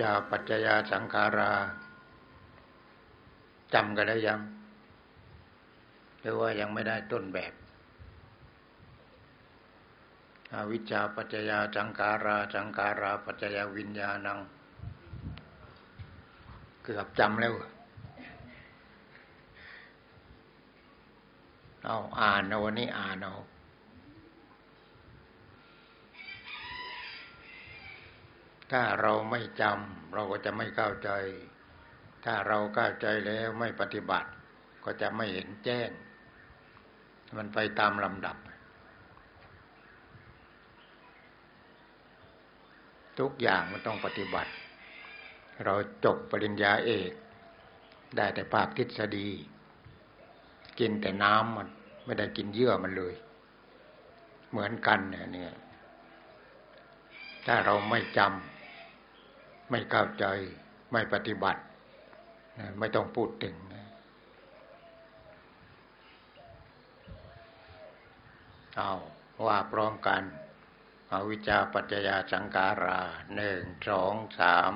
ชาปัจจยาสังขาราจำกันได้ยัง หรือว่ายังไม่ได้ต้นแบบอวิชชาปัจจยาสังขาราสังขาราปัจจยาวิญญาณัง เกือบจำแล้วเอาอ่านเอาวันนี้อ่านเอา ถ้าเราไม่จำเราก็จะไม่เข้าใจ ถ้าเราเข้าใจแล้วไม่ปฏิบัติ ก็จะไม่เห็นแจ้ง มันไปตามลำดับ ทุกอย่างมันต้องปฏิบัติ เราจบปริญญาเอก ได้แต่ภาคทฤษฎี กินแต่น้ำมันไม่ได้กินเยื่อมันเลย เหมือนกันเนี่ยถ้าเราไม่จำ ไม่เข้าใจ ไม่ปฏิบัติ ไม่ต้องพูดถึงเอาว่าพร้อมกันอวิชาปัจจยาสังการาหนึ่งสองสาม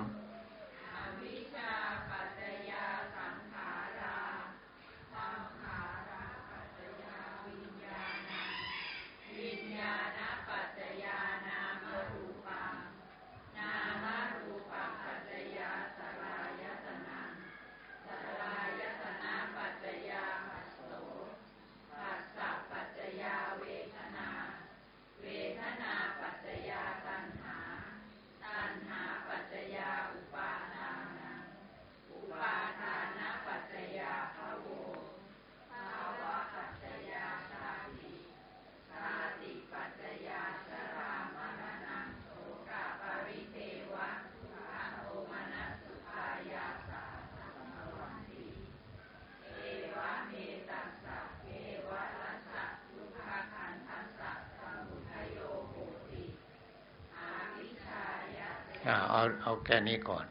เอาเอาแค่นี้ก่อน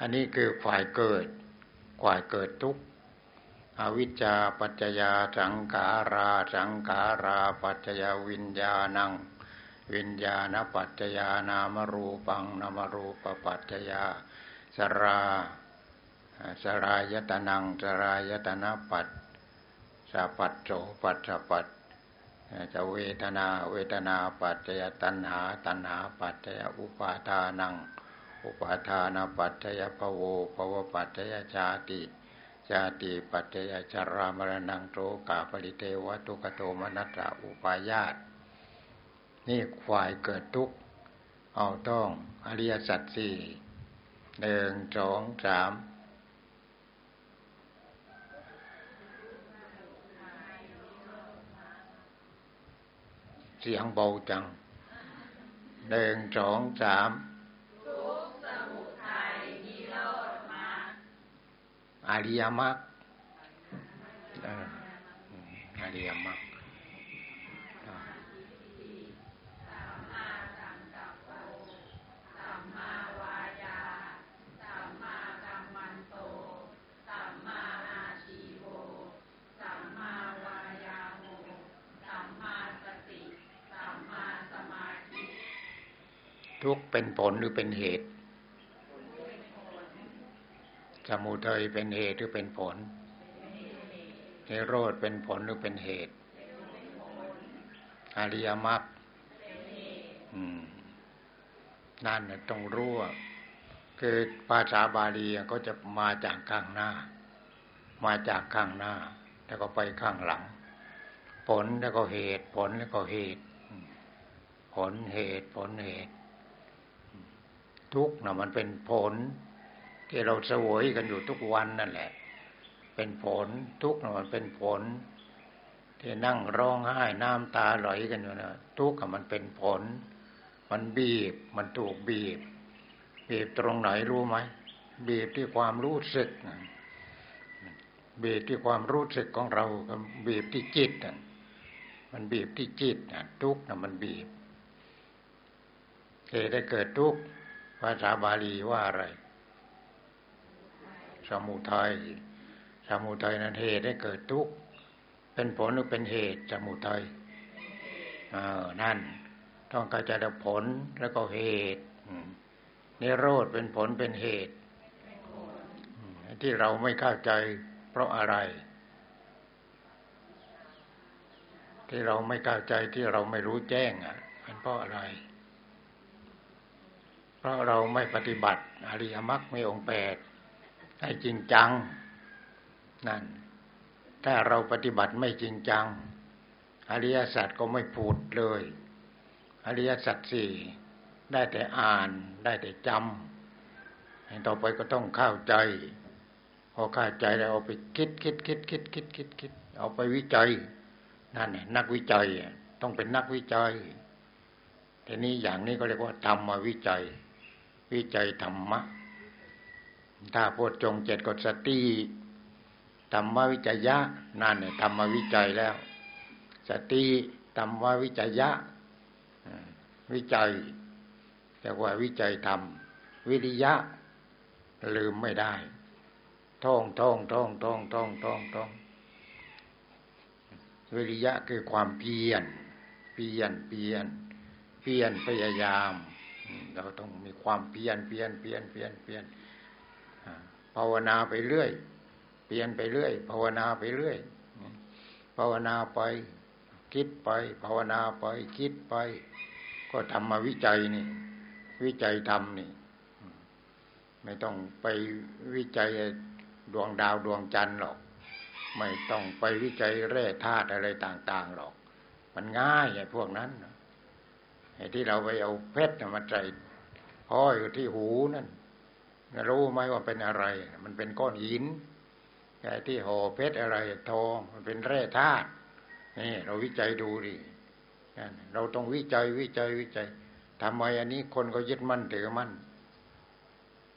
อันนี้คือฝ่ายเกิดฝ่ายเกิดทุกอวิชชาปัจจยาสังขาราสังขาราปัจจยาวิญญาณัง วิญญาณปัจจยานามรูปังนามรูปปัจจยาสราสรายตนังสรายตนะปัจสปัจโสปัจสปัจ จะเวทนาเวทนาปัจจยตัณหา ตัณหาปัจจยอุปาทานัง อุปาทานาปัจจยภโวภวปัจจยชาติชาติปัจจยชรามรณังโตกาปริเทวตุกโตมนัตตาอุปายาตนี่ควายเกิดทุกข์เอาต้องอริยสัจสี่หนึ่งสองสาม เสียงเบาจังหนึ่งสองสามอริยมรรคอริยมรรค ทุกเป็นผลหรือเป็นเหตุ สมุทัยเป็นเหตุหรือเป็นผลนิโรธเป็นผลหรือเป็นเหตุ อริยมรรคนั่นต้องรู้ว่าคือภาษาบาลีก็จะมาจากข้างหน้า มาจากข้างหน้า แล้วก็ไปข้างหลัง ผลแล้วก็เหตุ ผลแล้วก็เหตุ ผลเหตุผลเหตุ ทุกข์นะมันเป็นผล ที่เราเสวยกันอยู่ทุกวันนั่นแหละ เป็นผลทุกข์นะมันเป็นผล ที่นั่งร้องไห้น้ำตาไหลกันอยู่นะทุกข์มันเป็นผล มันบีบ มันถูกบีบ บีบตรงไหนรู้ไหมบีบที่ความรู้สึกบีบที่ความรู้สึกของเราบีบที่จิตมันบีบที่จิตทุกข์นะมันบีบเหตุได้เกิดทุกข์ ภาษาบาลีว่าอะไร สมุทัย สมุทัยนั้นเหตุให้เกิดทุกข์ เป็นผลหรือเป็นเหตุ สมุทัยเออนั่น ต้องการจะได้ผลแล้วก็เหตุนิโรธเป็นผลเป็นเหตุ ที่เราไม่เข้าใจเพราะอะไร ที่เราไม่เข้าใจที่เราไม่รู้แจ้งอะเป็นเพราะอะไร เพราะเราไม่ปฏิบัติ อริยมรรคไม่องแปดให้จริงจัง นั่น ถ้าเราปฏิบัติไม่จริงจัง อริยสัจก็ไม่พูดเลย อริยสัจสี่ได้แต่อ่านได้แต่จำต่อไปก็ต้องเข้าใจพอเข้าใจแล้วเอาไปคิดคิดคิดคิดคิดคิดคิดเอาไปวิจัยนั่นแหละนักวิจัยต้องเป็นนักวิจัยทีนี้อย่างนี้ก็เรียกว่าธรรมวิจัย วิจัยธรรมะ ถ้าพูดจงเจ็ดกฎสติธรรมวิจัยะนั่นเนี่ยธรรมวิจัยแล้ว สติธรรมวิจัยะวิจัยแต่ว่าวิจัยธรรม วิริยะ ลืมไม่ได้ท่องท่องท่องท่องท่องท่องท่องวิริยะคือความเพียรเพียรเพียรเพียรพยายาม เราต้องมีความเพียรเพียรเพียรเพียรเพียรภาวนาไปเรื่อยเพียรไปเรื่อย ภาวนาไปเรื่อย ภาวนาไป คิดไป ภาวนาไป คิดไป ก็ทำมาวิจัยนี่ วิจัยธรรมนี่ ไม่ต้องไปวิจัยดวงดาวดวงจันทร์หรอก ไม่ต้องไปวิจัยแร่ธาตุอะไรต่าง ๆหรอก มันง่ายไอ้พวกนั้นไอ้ ที่เราไปเอาเพชรมาใส่ห้อยอยู่ที่หูนั่นรู้ไหมว่าเป็นอะไร มันเป็นก้อนหินไอ้ที่ห่อเพชรอะไรทองมันเป็นแร่ธาตุนี่เราวิจัยดูดิเราต้องวิจัยวิจัยวิจัยทำไมอันนี้คนก็ยึดมั่นถือมั่น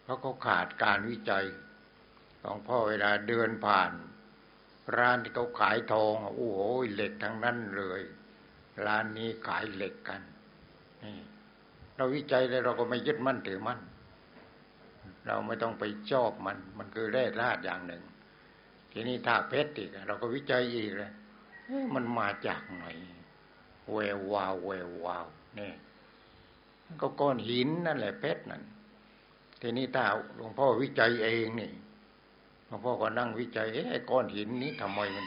เพราะเขาขาดการวิจัยของพ่อเวลาเดินผ่าน ร้านที่เขาขายทองโอ้โหเหล็กทั้งนั้นเลย ร้านนี้ขายเหล็กกัน เราวิจัยเลยเราก็ไม่ยึดมั่นถือมั่น เราไม่ต้องไปชอบมัน มันคือแร่ธาตุอย่างหนึ่ง ทีนี้ถ้าเพชรอีกเราก็วิจัยอีกเลยมันมาจากไหนแวววาวแวววาวนี่ก็ก้อนหินนั่นแหละเพชรนั่นทีนี้ถ้าหลวงพ่อวิจัยเองนี่หลวงพ่อก็นั่งวิจัยเอ้ก้อนหินนี้ทำไมมัน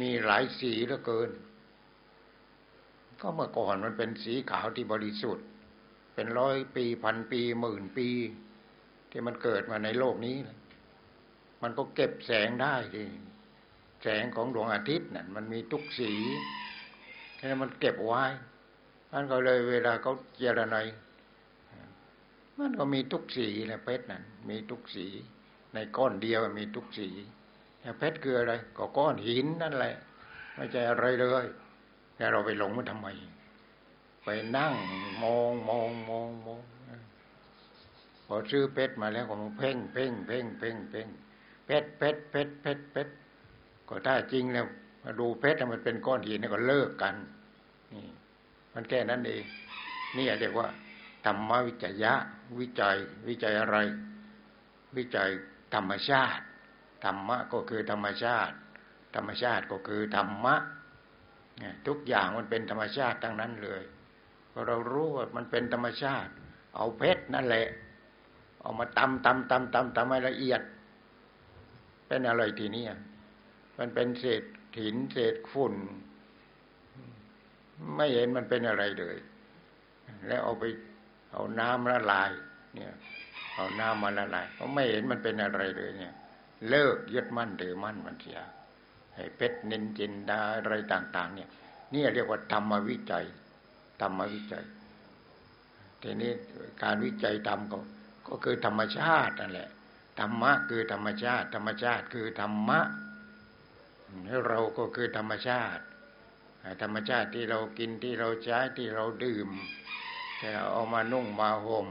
มีหลายสีเหลือเกิน ก็เมื่อก่อนมันเป็นสีขาวที่บริสุทธิ์ เป็นร้อยปีพันปีหมื่นปี ที่มันเกิดมาในโลกนี้มันก็เก็บแสงได้ทีแสงของดวงอาทิตย์นั่นมันมีทุกสีแค่มันเก็บไว้มันก็เลยเวลาเขาเจรไนมันก็มีทุกสีแหละเพชรนั่นมีทุกสี ในก้อนเดียวมีทุกสีเพชรคืออะไร ก็ก้อนหินนั่นแหละ ไม่ใช่อะไรเลย แต่เราไปหลงมันทำไม ไปนั่งมองมองมองมองพอซื้อเพชรมาแล้วก็มันเพ่งเพ่งเพ่งเพ่งเพ่งเพชรเพชรเพชรเพชรเพชรก็ถ้าจริงแล้วมาดูเพชรมันเป็นก้อนหินก็เลิกกัน นี่ มันแค่นั้นเองนี่เรียกว่าธรรมวิจยะ วิจัย วิจัยอะไร วิจัยธรรมชาติธรรมะก็คือธรรมชาติ ธรรมชาติก็คือธรรมะ ทุกอย่างมันเป็นธรรมชาติทั้งนั้นเลยพอเรารู้ว่ามันเป็นธรรมชาติ เอาเพชรนั่นแหละ เอามาตำตำตำตำตำให้ละเอียด เป็นอะไรทีนี้มันเป็นเศษหินเศษฝุ่น ไม่เห็นมันเป็นอะไรเลย แล้วเอาไป เอาน้ำละลาย เนี่ย เอาน้ำมาละลายเขาไม่เห็นมันเป็นอะไรเลย เนี่ย เลิกยึดมั่นถือมั่นมันเสีย เพชรนินจินดาอะไรต่าง ๆ เนี่ยนี่เรียกว่าธรรมวิจัยธรรมวิจัยทีนี้การวิจัยธรรมก็ก็คือธรรมชาตินั่นแหละธรรมะคือธรรมชาติ ธรรมชาติคือธรรมะเราก็คือธรรมชาติ ธรรมชาติที่เรากินที่เราใช้ที่เราดื่มที่เราเอามานุ่งมาห่ม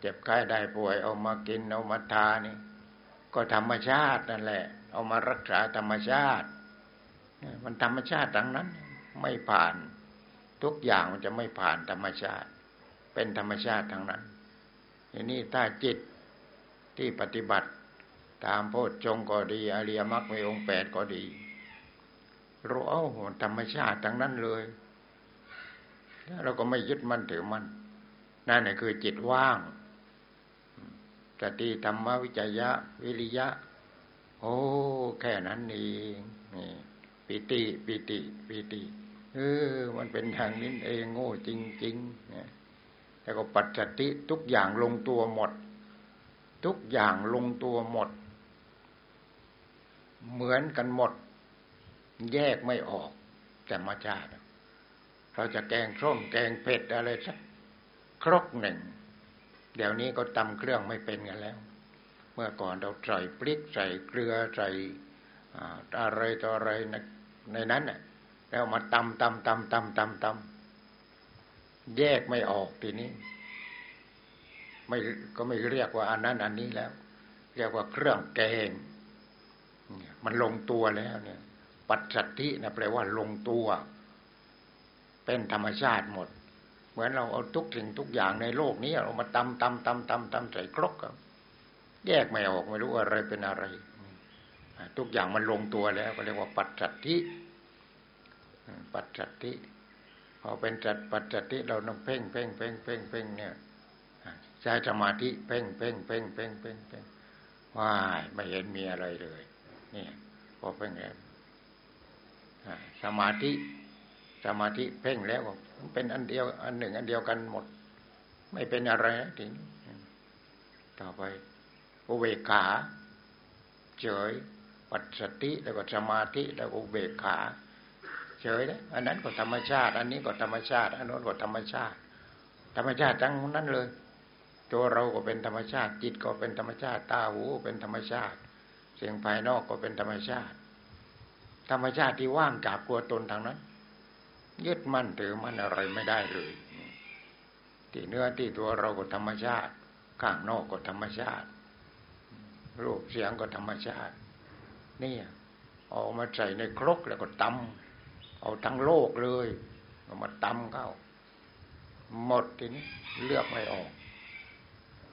เจ็บไข้ได้ป่วย เอามากินเอามาทานี่ ก็ธรรมชาตินั่นแหละ เอามารักษาธรรมชาติ มันธรรมชาติดังนั้น ไม่ผ่านทุกอย่างมันจะไม่ผ่านธรรมชาติ เป็นธรรมชาติทั้งนั้นทีนี้ถ้าจิตที่ปฏิบัติ ตามโพชฌงก็ดี อริยมรรคมีองค์แปดก็ดีเราเอาธรรมชาติทั้งนั้นเลยเราก็ไม่ยึดมั่นถือมั่นนั่นแหละคือจิตว่างสติธรรมวิจยะ วิริยะ โอ้ แค่นั้นเองนี่ปิติปิติปิติเออ มันเป็นอย่างนี้เองโง่จริงๆเนี่ยแล้วก็ปัจจติทุกอย่างลงตัวหมด ทุกอย่างลงตัวหมด เหมือนกันหมด แยกไม่ออก แต่มาจาติเราจะแกงส้มแกงเผ็ดอะไรสักครกหนึ่ง เดี๋ยวนี้ก็ตำเครื่องไม่เป็นกันแล้ว เมื่อก่อนเราใส่พริกใส่เกลือใส่อะไรต่ออะไรในในนั้นน่ะแล้วมาตำตำตำตำตำตำแยกไม่ออกทีนี้ ไม่ก็ไม่เรียกว่าอันนั้นอันนี้แล้ว เรียกว่าเครื่องแกงมันลงตัวแล้วเนี่ย ปัจจัตินะแปลว่าลงตัว เป็นธรรมชาติหมด เหมือนเราเอาทุกสิ่งทุกอย่างในโลกนี้เรามาตำตำตำตำตำใส่ครก แยกไม่ออกไม่รู้อะไรเป็นอะไร ทุกอย่างมันลงตัวแล้ว ก็เรียกว่าปัจจัติปัจจัติพอเป็นจัดปัจจัติเราต้องเพ่งเพ่งเพ่งเพ่งเพ่งเนี่ยใช้สมาธิเพ่งเพ่งเพ่งเพ่งเพ่งเพ่งว่ายไม่เห็นมีอะไรเลยนี่พอเพ่งแล้วสมาธิสมาธิเพ่งแล้วมันเป็นอันเดียว อันหนึ่ง อันเดียวกันหมด ไม่เป็นอะไรทีนี้ต่อไป อุเบกขา เฉย ปัจสติแล้วก็สมาธิแล้วก็อุเบกขาเฉยเลยอันนั้นก็ธรรมชาติ อันนี้ก็ธรรมชาติอันนู้นก็ธรรมชาติ ธรรมชาติทั้งนั้นเลย ตัวเราก็เป็นธรรมชาติ จิตก็เป็นธรรมชาติตาหูเป็นธรรมชาติ เสียงภายนอกก็เป็นธรรมชาติ ธรรมชาติที่ว่างจากตัวตนทางนั้นยึดมั่นถือมั่นอะไรไม่ได้เลยที่เนื้อที่ตัวเราก็ธรรมชาติ ข้างนอกก็ธรรมชาติ รูปเสียงก็ธรรมชาติ นี่เอามาใส่ในครกแล้วก็ตำเอาทั้งโลกเลยเอามาตำเข้า หมดทีนี้เลือกไม่ออก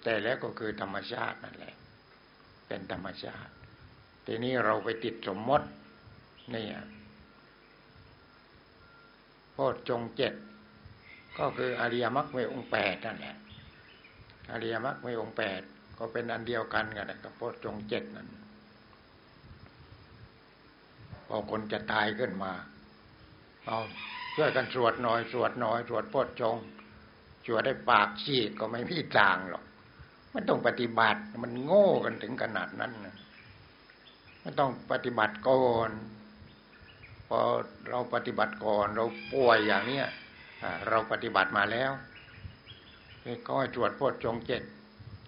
แต่แล้วก็คือธรรมชาตินั่นแหละ เป็นธรรมชาติทีนี้เราไปติดสมมตินี่โพชจงเจ็ดก็คืออริยมรรคไม่องแปดนั่นแหละอริยมรรคไม่องแปด ก็เป็นอันเดียวกันกันกับโพชจงเจ็ดนั่นพอคนจะตายขึ้นมา เอาช่วยกันสวดหน่อย สวดหน่อย สวดโพดจงสวดได้ปากฉีกก็ไม่มีทางหรอกมันต้องปฏิบัติมันโง่กันถึงขนาดนั้นนะมันต้องปฏิบัติก่อนพอเราปฏิบัติก่อน เราป่วยอย่างเนี้ยเราปฏิบัติมาแล้วก็ให้ตรวจพดจงเจ็ด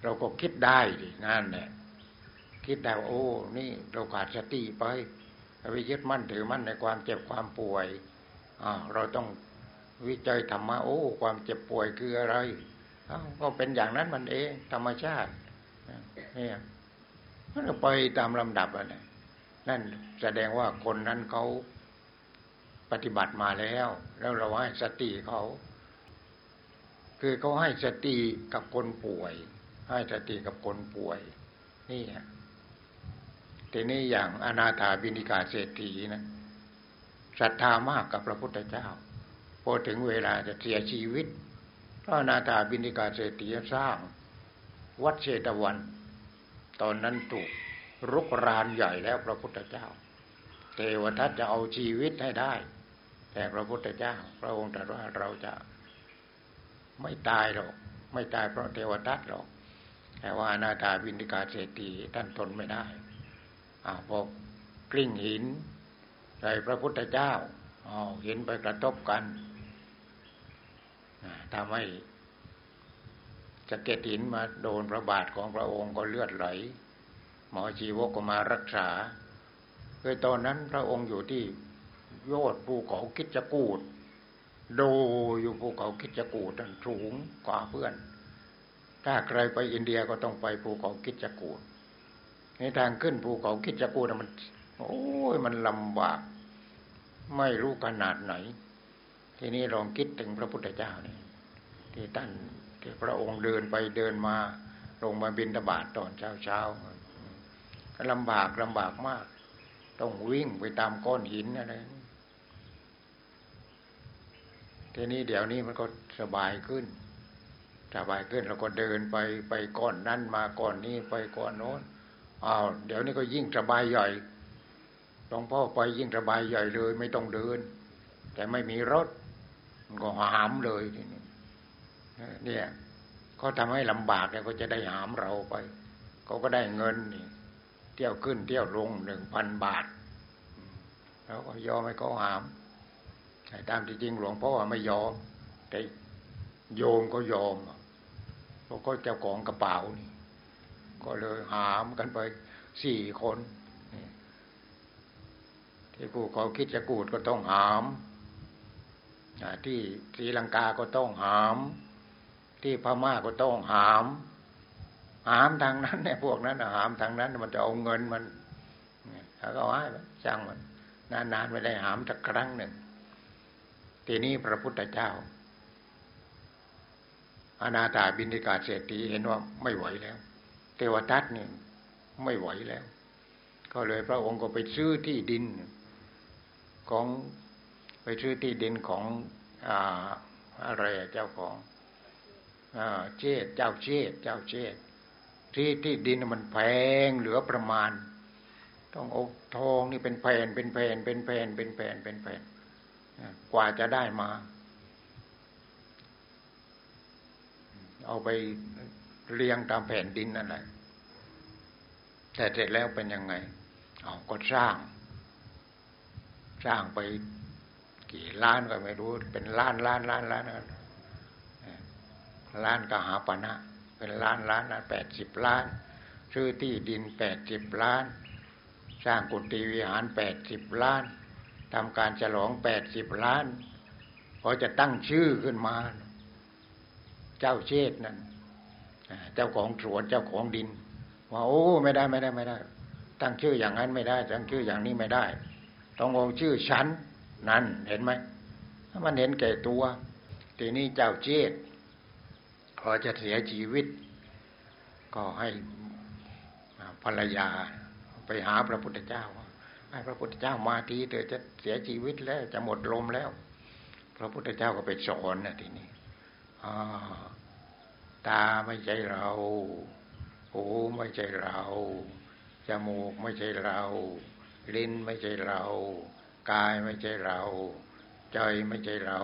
เราก็คิดได้ดินั่นแหละคิดได้โอ้ นี่เราขาดสติไปไปยึดมั่นถือมั่นในความเจ็บความป่วยเราต้องวิจัยธรรมะโอ้ ความเจ็บป่วยคืออะไรก็เป็นอย่างนั้นมันเอง ธรรมชาติเนี่ยมันไปตามลำดับอะไรนั่นแสดงว่าคนนั้นเขาปฏิบัติมาแล้ว แล้วเราให้สติเขา คือเขาให้สติกับคนป่วย ให้สติกับคนป่วย นี่ทีนี้อย่างอนาถาบินิกาเศรษฐีนะศรัทธามากกับพระพุทธเจ้า พอถึงเวลาจะเสียชีวิตพระอนาถาบินิกาเศรษฐีสร้าง วัดเชตวัน ตอนนั้นถูกรุกรานใหญ่แล้วพระพุทธเจ้า เทวทัตจะเอาชีวิตให้ได้ แต่พระพุทธเจ้า พระองค์ตรัสว่าเราจะไม่ตายหรอก ไม่ตายเพราะเทวทัตหรอก แต่ว่านาถาบินิกาเศรษฐีท่านทนไม่ได้อาพอกลิ้งหินใส่พระพุทธเจ้าอ๋อเห็นไปกระทบกันทำให้จะเก็ดหินมาโดนพระบาทของพระองค์ก็เลือดไหล หมอชีวกก็มารักษาคือตอนนั้นพระองค์อยู่ที่ยอดภูเขาคิดจกูด โดอยู่ภูเขาคิดจกูดนั้นสูงกว่าเพื่อน ถ้าใครไปอินเดียก็ต้องไปภูเขาคิดจกูดในทางขึ้นภูเขาคิดจกูดมัน โอ้ยมันลำบาก ไม่รู้ขนาดไหน ทีนี้ลองคิดถึงพระพุทธเจ้านี่ที่ท่านที่พระองค์เดินไปเดินมาลงมาบินตบาทตอนเช้าเช้าลำบากลำบากมาก ต้องวิ่งไปตามก้อนหินอะไรทีนี้เดี๋ยวนี้มันก็สบายขึ้น สบายขึ้นเราก็เดินไปไปก่อนนั้นมาก่อนนี้ไปก่อนโน้นอ้าวเดี๋ยวนี้ก็ยิ่งสบายใหญ่หลวงพ่อไปยิ่งสบายใหญ่เลย ไม่ต้องเดิน แต่ไม่มีรถมันก็หามเลยทีนี้เนี่ยเขาทำให้ลำบากแล้วก็จะได้หามเราไปเขาก็ได้เงินนี่ เที่ยวขึ้นเที่ยวลงหนึ่งพันบาทแล้วก็ยอมให้เขาหามแต่ตามที่จริงหลวงพ่อไม่ยอมแต่โยมก็ยอม เพราก็เจ้าของกระเป๋านี่ ก็เลยหามกันไปสี่คนที่ผู้เขาคิดจะกูดก็ต้องหามที่ศรีลังกาก็ต้องหาม ที่พม่าก็ต้องหาม หามทางนั้นเนี่ยพวกนั้นหามทางนั้น มันจะเอาเงินมันแล้วก็ให้จ้างมัน นานๆไม่ได้หามสักครั้งหนึ่งทีนี้พระพุทธเจ้า อนาถาบินิกาเศรษฐีเห็นว่าไม่ไหวแล้ว เทวทัตเนี่ยไม่ไหวแล้ว ก็เลยพระองค์ก็ไปซื้อที่ดินของไปซื้อที่ดินของอ่าอะไรเจ้าของอ่าเชษเจ้าเชษเจ้าเชษที่ที่ดินมันแพงเหลือประมาณ ต้องอาทองนี่เป็นแผ่นเป็นแผ่นเป็นแผ่นเป็นแผ่นเป็นแผ่นกว่าจะได้มา เอาไปเรียงตามแผ่นดินนั่นแหละแต่เสร็จแล้วเป็นยังไง เอาก็สร้าง สร้างไปกี่ล้านก็ไม่รู้ เป็นล้านล้านล้านล้านล้านกหาปณะเป็นล้านล้านแปดสิบล้าน ซื้อที่ดินแปดสิบล้าน สร้างกุฏิวิหารแปดสิบล้านทำการฉลองแปดสิบล้านพอจะตั้งชื่อขึ้นมา เจ้าเชษนั่นเจ้าของสวนเจ้าของดิน ว่าโอ้ไม่ได้ไม่ได้ไม่ได้ ตั้งชื่ออย่างนั้นไม่ได้ ตั้งชื่ออย่างนี้ไม่ได้ ต้องเอาชื่อฉันนั่นเห็นไหมถ้ามันเห็นแก่ตัวทีนี้เจ้าเชษพอจะเสียชีวิต ก็ให้ภรรยาไปหาพระพุทธเจ้าให้พระพุทธเจ้ามาทีเธอจะเสียชีวิตแล้วจะหมดลมแล้ว พระพุทธเจ้าก็ไปสอนนะทีนี้อ่า ตาไม่ใช่เรา หูไม่ใช่เรา จมูกไม่ใช่เรา ลิ้นไม่ใช่เรา กายไม่ใช่เรา ใจไม่ใช่เรา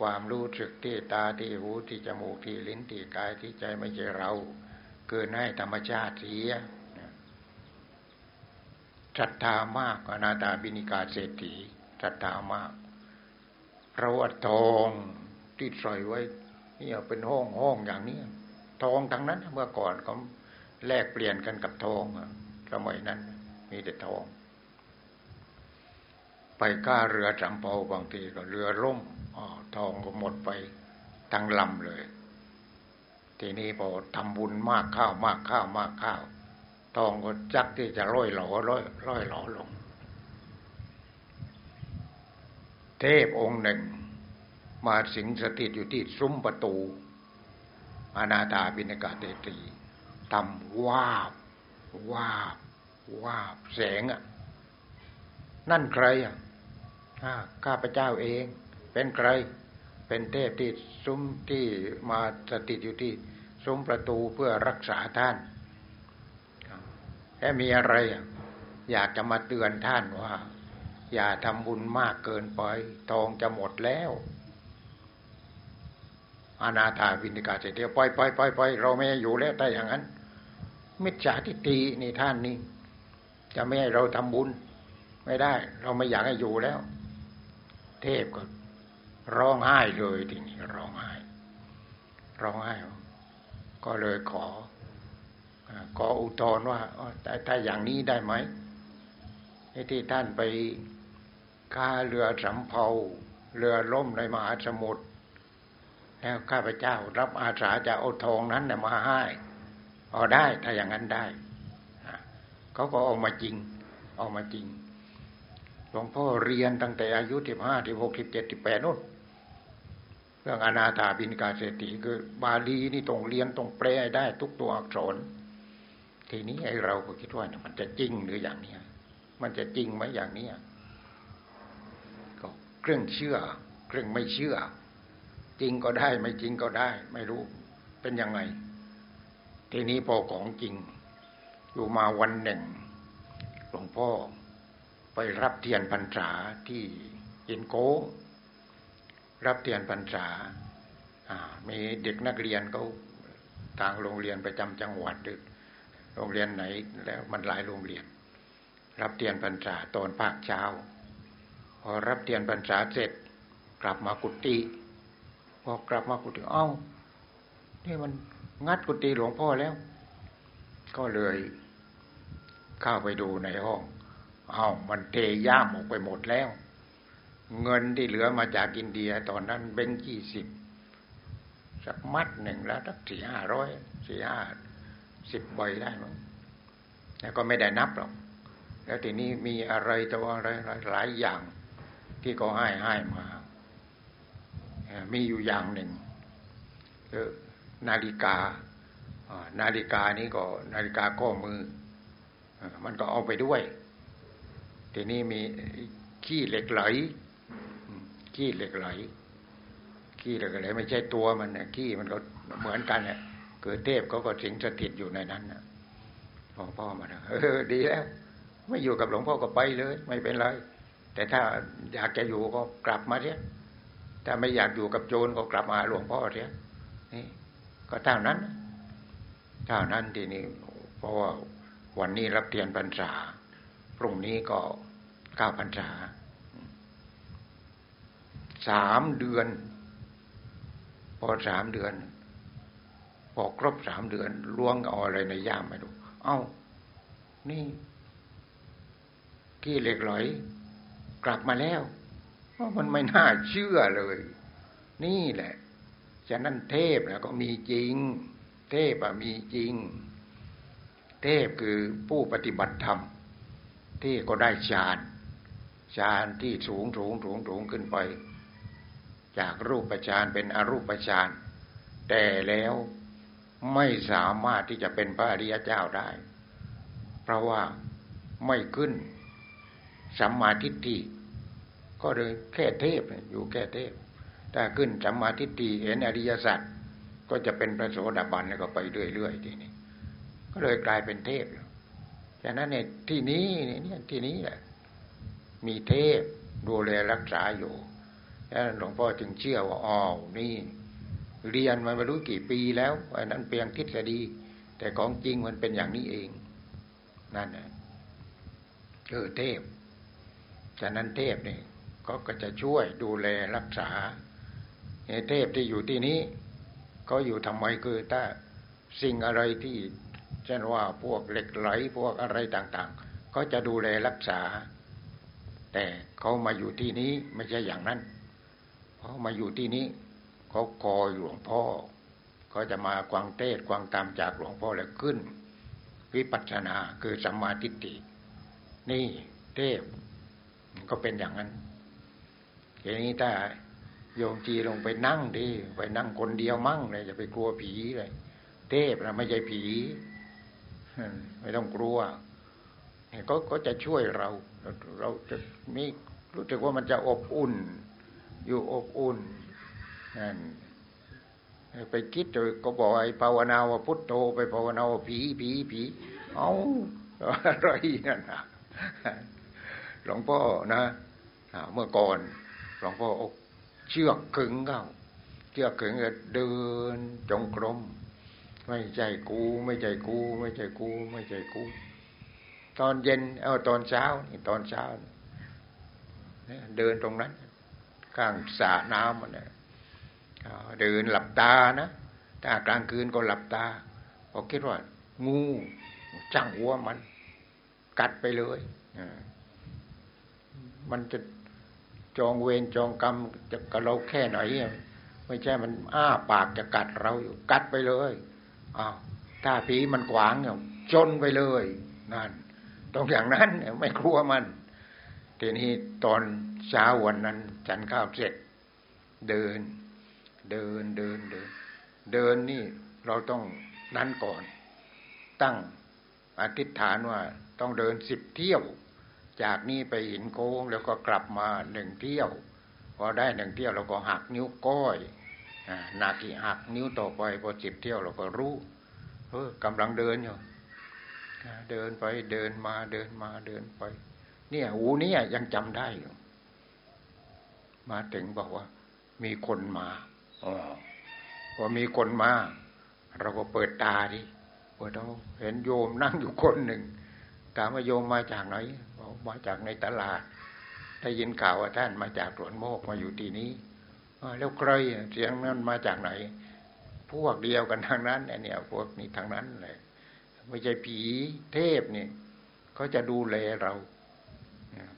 ความรู้สึกที่ตาที่หูที่จมูกที่ลิ้นที่กายที่ใจไม่ใช่เรา เกินให้ธรรมชาติเสียศรัทธามากอนาตาบินิกาเศรษฐีศรัทธามากเพราะว่าทองที่ใส่ไว้ นี่เป็นห้องห้องอย่างนี้ทองทั้งนั้น เมื่อก่อนเขาแลกเปลี่ยนกันกับทองสมัยนั้น มีแต่ทอง ไปก้าเรือจำเปาบางทีก็เรือล่มอ๋อทองก็หมดไปทั้งลำเลย ทีนี้พอทำบุญมากข้าวมากข้าวมากข้าวทองก็จักที่จะร้อยหล่อร้อยร้อยหล่อลง เทพองค์หนึ่ง มาสิงสถิตอยู่ที่ซุ้มประตูอาณาตาบินกาเตตีทำวาบวาบวาบแสงอะ นั่นใครอะข้าพเจ้าเอง เป็นใคร เป็นเทพที่ซุ้มที่มาสถิตอยู่ที่ซุ้มประตูเพื่อรักษาท่านแค่มีอะไรอยากจะมาเตือนท่านว่า อย่าทำบุญมากเกินไป ทองจะหมดแล้ว อนาถาวินิกาเสถียปล่อยปล่อยปล่อยปล่อยเราไม่อยู่แล้วแต่อย่างนั้น มิจฉาทิฏฐินี่ท่านนี่จะไม่ให้เราทำบุญ ไม่ได้ เราไม่อยากให้อยู่แล้ว เทพก็ร้องไห้เลยทีนี้ร้องไห้ร้องไห้ก็เลยขอขออุทธรว่าถ้าอย่างนี้ได้ไหมที่ท่านไปฆ่าเรือสำเภาเรือล่มในมหาสมุทร แล้วข้าพเจ้ารับอาสาจะเอาทองนั้นมาให้เอาได้ถ้าอย่างนั้นได้เขาก็เอามาจริงเอามาจริงหลวงพ่อเรียนตั้งแต่อายุสิบห้าสิบหกสิบเจ็ดสิบแปดนู่นเรื่องอนาถาบินกาเศรษฐีคือบาลีนี่ต้องเรียนต้องแปลได้ทุกตัวอักษร ทีนี้ไอ้เราก็คิดว่ามันจะจริงหรืออย่างนี้มันจะจริงไหมอย่างนี้ก็เครื่องเชื่อเครื่องไม่เชื่อ จริงก็ได้ ไม่จริงก็ได้ ไม่รู้เป็นยังไง ทีนี้พอของจริง อยู่มาวันหนึ่งหลวงพ่อไปรับเทียนพรรษาที่อินโก รับเทียนพรรษามีเด็กนักเรียนเขาทางโรงเรียนประจำจังหวัดดึกโรงเรียนไหนแล้วมันหลายโรงเรียน รับเทียนพรรษาตอนภาคเช้า พอรับเทียนพรรษาเสร็จกลับมากุฏิ พอกลับมากุฏิเอ้านี่มันงัดกุฏิหลวงพ่อแล้ว ก็เลยเข้าไปดูในห้อง เอา้ามันเทย่ามออกไปหมดแล้ว เงินที่เหลือมาจากอินเดียตอนนั้นเบงกี่สิบสักมัดหนึ่งแล้วสักสี่ห้าร้อยสี่ห้าสิบใบได้มั้งแล้วก็ไม่ได้นับหรอก แล้วทีนี้มีอะไรตัวอะไรหลายอย่างที่เขาให้ให้มา มีอยู่อย่างหนึ่งคือนาฬิกานาฬิกานี้ก็นาฬิกาข้อมือ มันก็เอาไปด้วย ทีนี้มีขี้เหล็กไหลขี้เหล็กไหลขี้เหล็กไหลไม่ใช่ตัวมันนะขี้มันก็เหมือนกันเนี่ยเกิดเทพเขาก็สิงสถิตอยู่ในนั้นนะหลวงพ่อมาเออ ดีแล้ว ไม่อยู่กับหลวงพ่อก็ไปเลย ไม่เป็นไรแต่ถ้าอยากจะอยู่ก็กลับมาเสีย ถ้าไม่อยากอยู่กับโจรก็กลับมาหลวงพ่อเสียนี่ก็เท่านั้นเท่านั้นทีนี้เพราะว่าวันนี้รับเทียนพรรษา พรุ่งนี้ก็เก้าพรรษาสามเดือน พอสามเดือน พอครบสามเดือนล้วงเอาอะไรในย่ามมาดู เอา้า นี่ กี้เหล็กไหลกลับมาแล้ว มันไม่น่าเชื่อเลย นี่แหละ ฉะนั้นเทพนะก็มีจริง เทพอะมีจริง เทพคือผู้ปฏิบัติธรรม ที่ก็ได้ฌานฌานที่สูงสูงสูงสูงขึ้นไป จากรูปฌานเป็นอรูปฌานแต่แล้วไม่สามารถที่จะเป็นพระอริยเจ้าได้ เพราะว่าไม่ขึ้นสัมมาทิฏฐิ ก็เลยแค่เทพอยู่แค่เทพ ถ้าขึ้นสัมมาทิฏฐิเห็นอริยสัจก็จะเป็นพระโสดาบันแล้วก็ไปเรื่อยๆทีนี้ ก็เลยกลายเป็นเทพฉะนั้นเนที่นี้เนี่ยที่นี้แหละมีเทพดูแลรักษาอยู่แล้วหลวงพ่อจึงเชื่อว่าอ๋อนี่เรียนมาไม่รู้กี่ปีแล้วอันนั้นเพียงทฤษฎี แต่ของจริงมันเป็นอย่างนี้เอง นั่นนะเออเทพฉะนั้นเทพเนี่ย ก็ก็จะช่วยดูแลรักษาเทพที่อยู่ที่นี้ก็อยู่ทำไมคือถ้าสิ่งอะไรที่เช่นว่าพวกเหล็กไหลพวกอะไรต่างๆก็จะดูแลรักษา แต่เขามาอยู่ที่นี้ไม่ใช่อย่างนั้นเขามาอยู่ที่นี้เขาคอยหลวงพ่อก็จะมากวางเทศกวางตามจากหลวงพ่อแล้วขึ้น วิปัสสนาคือสัมมาทิฏฐินี่เทพก็เป็นอย่างนั้น ทีนี้ถ้าโยมจีลงไปนั่งดิไปนั่งคนเดียวมั่งเลยจะไปกลัวผีเลย เทพนะไม่ใช่ผีไม่ต้องกลัวก็ก็จะช่วยเรา เราจะมีรู้สึกว่ามันจะอบอุ่น อยู่อบอุ่นนั่นไปคิดเก็บอกไอ้ภาวนาว่าพุทโธไปภาวนาว่าผีผีผีเอาอะไรนั่นนะหลวงพ่อนะเมื่อก่อน หลวงพ่ออกเชือกขึงเข้าเชือกขึงก็เดินจงกรมไม่ใช่กู ไม่ใช่กู ไม่ใช่กู ไม่ใช่กู ตอนเย็น เอาตอนเช้านี่ตอนเช้าเดินตรงนั้นข้างสระน้ำมันเนี่เดินหลับตานะถ้ากลางคืนก็หลับตาพอคิดว่า งูจังหัวมัน กัดไปเลยมันจะ จองเวรจองกรรมจะกับเราแค่ไหนไม่ใช่มันอ้าปากจะกัดเราอยู่กัดไปเลยอ้าวถ้าผีมันขวางเนี่ยจนไปเลยนั่นตรงอย่างนั้นไม่กลัวมันทีนี้ตอนเช้าวันนั้น ฉันข้าวเสร็จ เดิน เดินเดินเดิน เดินนี่เราต้องนั้นก่อน ตั้งอธิษฐานว่าต้องเดินสิบเที่ยว จากนี้ไปหินโค้งแล้วก็กลับมาหนึ่งเที่ยว พอได้หนึ่งเที่ยวเราก็หักนิ้วก้อยหนักอีหักนิ้วต่อไปพอจิบเที่ยวเราก็รู้เออกำลังเดินอยู่เดินไปเดินมาเดินมาเดินไป เนี่ยหูเนี่ยยังจำได้อยู่มาถึงบอกว่า มีคนมาอ๋อพอมีคนมา เราก็เปิดตาดิเปิดเราเห็นโยมนั่งอยู่คนหนึ่ง ถามว่าโยมมาจากไหนบอกมาจากในตลาด ได้ยินข่าวว่าท่านมาจากสวนโมกมาอยู่ที่นี้แล้วใครเสียงนั้นมาจากไหน พวกเดียวกันทางนั้นเนี่ยพวกนี้ทางนั้นเลยไม่ใช่ผีเทพนี่เขาจะดูแลเรา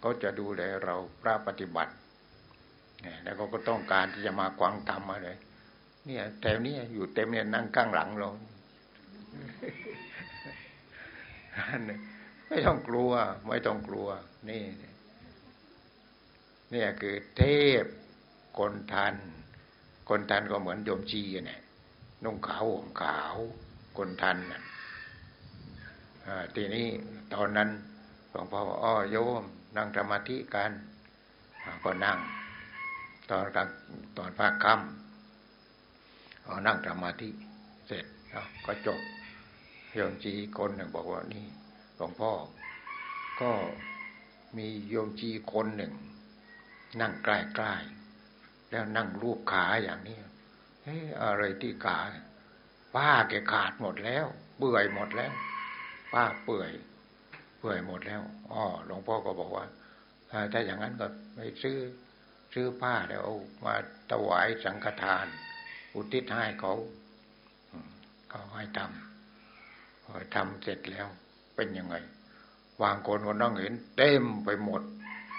เขาจะดูแลเราพระปฏิบัติแล้วเขาก็ต้องการที่จะมากวางทำอะไรเนี่ยแถวนี้อยู่เต็มเนี่ยนั่งข้างหลังเรา ไม่ต้องกลัว ไม่ต้องกลัว นี่เนี่ยคือเทพคนทัน คนทันก็เหมือนโยมจีเนี่ยนุ่งขาวห่มขาวคนทันน่ะทีนี้ตอนนั้นหลวงพ่ออ้อโยม นั่งสมาธิกันก็นั่ง ตอนกลางตอนภาคค่ำเอานั่งสมาธิเสร็จก็จบโยมจีคนหนึ่งบอกว่านี่ ลวงพ่อ ก็มีโยมจีคนหนึ่ง นั่งใกล้ๆแล้วนั่งรูปขาอย่างนี้เฮ้อะไรที่ขาป้าแกขาดหมดแล้วเบื่อยหมดแล้ว ป้าเปื่อย เปื่อยหมดแล้วอ๋อหลวงพ่อก็บอกว่าถ้าอย่างนั้นก็ไปซื้อซื้อผ้าแล้วเอามาถวายสังฆทาน อุทิศให้เขาก็ให้ทำพอทำเสร็จแล้ว เป็นยังไงวางคนคนนั่งเห็น เต็มไปหมด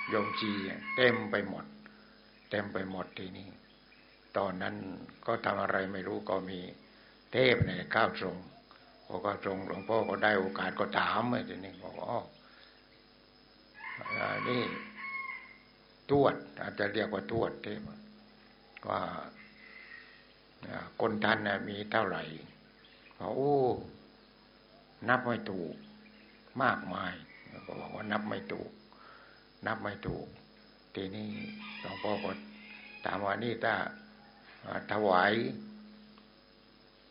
โยมจีเต็มไปหมด เต็มไปหมดทีนี้ตอนนั้นก็ทำอะไรไม่รู้ก็มีเทพในข้าวทรงพอก็ทรงหลวงพ่อก็ได้โอกาสก็ถามไอ้ทีนี้บอกอ๋อนี่ตวด อาจจะเรียกว่าตวดเทพว่าคนท่านมีเท่าไหร่เขาโอ้ นับไม่ถูก มากมายก็บอกว่านับไม่ถูก นับไม่ถูก ทีนี้หลวงพ่อก็ถามว่านี่ถ้าถวาย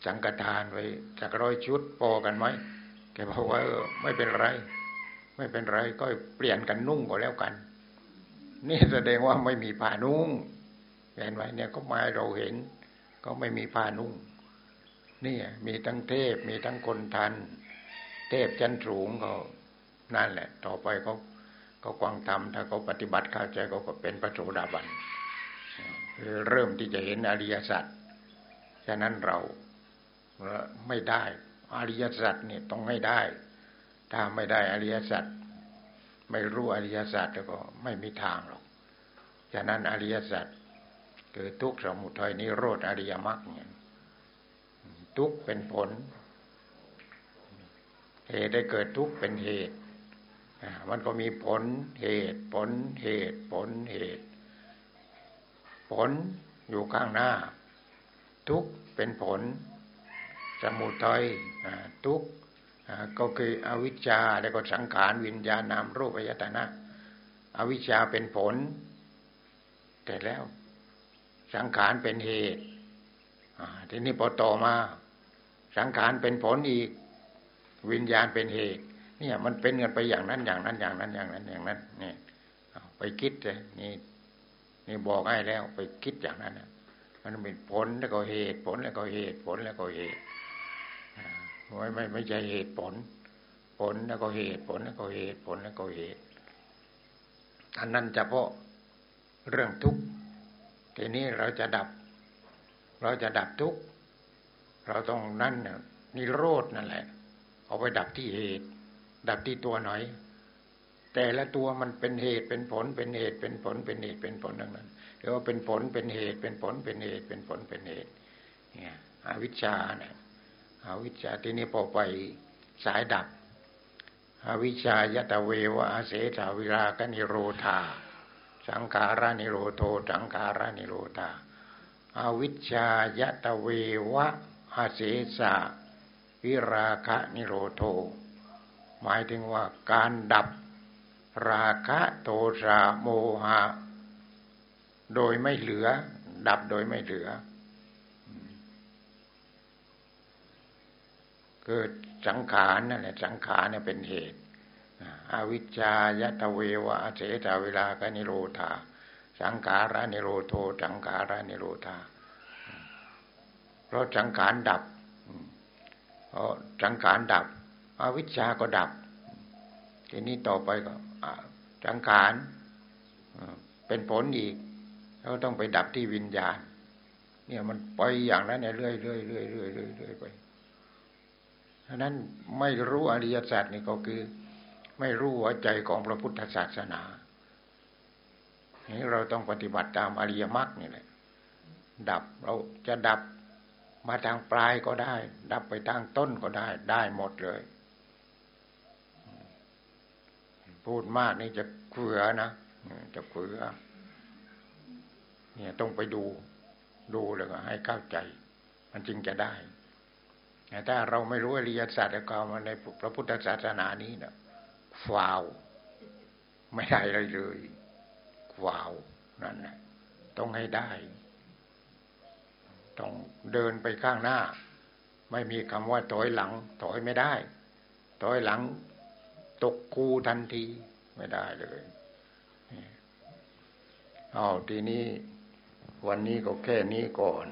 สังฆทานไว้สักร้อยชุดพอกันไหมแกบอกว่าออไม่เป็นไร ไม่เป็นไรก็เปลี่ยนกันนุ่งก็แล้วกัน นี่แสดงว่าไม่มีผ้านุ่งเห็นไหมเนี่ยก็มาเราเห็น ก็ไม่มีผ้านุ่งนี่มีทั้งเทพมีทั้งคนทัน เทพชั้นสูงเขานั่นแหละ ต่อไปเขาเขากวางทำถ้าเขาปฏิบัติเข้าใจเขาก็เป็นพระโสดาบันเริ่มที่จะเห็นอริยสัจฉะนั้นเราไม่ได้อริยสัจเนี่ยต้องให้ได้ ถ้าไม่ได้อริยสัจไม่รู้อริยสัจแล้วก็ไม่มีทางหรอกฉะนั้นอริยสัจคือทุกข์สมุทัยนิโรธอริยมรรคเนี่ยทุกข์เป็นผล เหตุได้เกิดทุกข์เป็นเหตุ มันก็มีผลเหตุ ผลเหตุ ผลเหตุ ผลอยู่ข้างหน้า ทุกเป็นผล สมุทัยทุกก็คืออวิชชาแล้วก็สังขารวิญญาณนามรูปยตนะอวิชชาเป็นผล แต่แล้วสังขารเป็นเหตุทีนี้พอต่อมา สังขารเป็นผลอีก วิญญาณเป็นเหตุ เนี่ย มันเป็นกันไปอย่างนั้นอย่างนั้นอย่างนั้นอย่างนั้นอย่างนั้นนี่ไปคิดเลยนี่นี่บอกให้แล้ว ไปคิดอย่างนั้นมันเป็นผลแล้วก็เหตุผลแล้วก็เหตุผลแล้วก็เหตุไม่ไม่ไม่ใช่เหตุผล ผลแล้วก็เหตุผลแล้วก็เหตุผลแล้วก็เหตุอันนั้นเฉพาะเรื่องทุกข์ทีนี้เราจะดับ เราจะดับทุกข์เราต้องนั่นนิโรธนั่นแหละ เอาไปดับที่เหตุ ดับที่ตัวหน่อย แต่ละตัวมันเป็นเหตุเป็นผล เป็นเหตุเป็นผล เป็นเหตุเป็นผลดังนั้นเรียกว่าเป็นผลเป็นเหตุเป็นผลเป็นเหตุเป็นผลเป็นเหตุเนี่ยอวิชชาเนี่ยอวิชชาที่นี้พอไปสายดับอวิชชายตะเววะเสสาวิรากนิโรธาสังขารานิโรโทสังขารานิโรธาอาวิชชายตะเววะอาเสสา วิราคะนิโรโท หมายถึงว่าการดับราคะโทสะโมหะ โดยไม่เหลือ ดับโดยไม่เหลือ เกิดสังขารนั่นแหละสังขารเนี่ยเป็นเหตุอวิชชายตเววะเสตาเวลากนิโรธา สังขารานิโรโทสังขารานิโรธา เพราะสังขารดับ สังขารดับ อวิชชาก็ดับ ทีนี้ต่อไปก็สังขารเป็นผลอีกเราต้องไปดับที่วิญญาณ เนี่ยมันไปอย่างนั้นเนี่ยเรื่อยเรื่อยเรื่อยเรื่อยเรื่อยไปฉะนั้นไม่รู้อริยสัจนี่ก็คือ ไม่รู้หัวใจของพระพุทธศาสนานี่เราต้องปฏิบัติตามอริยมรรคนี่แหละดับเราจะดับ มาทางปลายก็ได้ ดับไปทางต้นก็ได้ ได้หมดเลย พูดมากนี่จะเขือนะจะเขือเนี่ยต้องไปดูดูแล้วก็ให้เข้าใจ มันจึงจะได้แต่ถ้าเราไม่รู้อริยสัจแล้วก็มาในพระพุทธศาสนานี้เนะฟาวไม่ได้เลยเลยฟาวนั่นนะต้องให้ได้ ต้องเดินไปข้างหน้า ไม่มีคำว่าถอยหลัง ถอยไม่ได้ถอยหลัง ตกคูทันทีไม่ได้เลยเอาทีนี้ วันนี้ก็แค่นี้ก่อน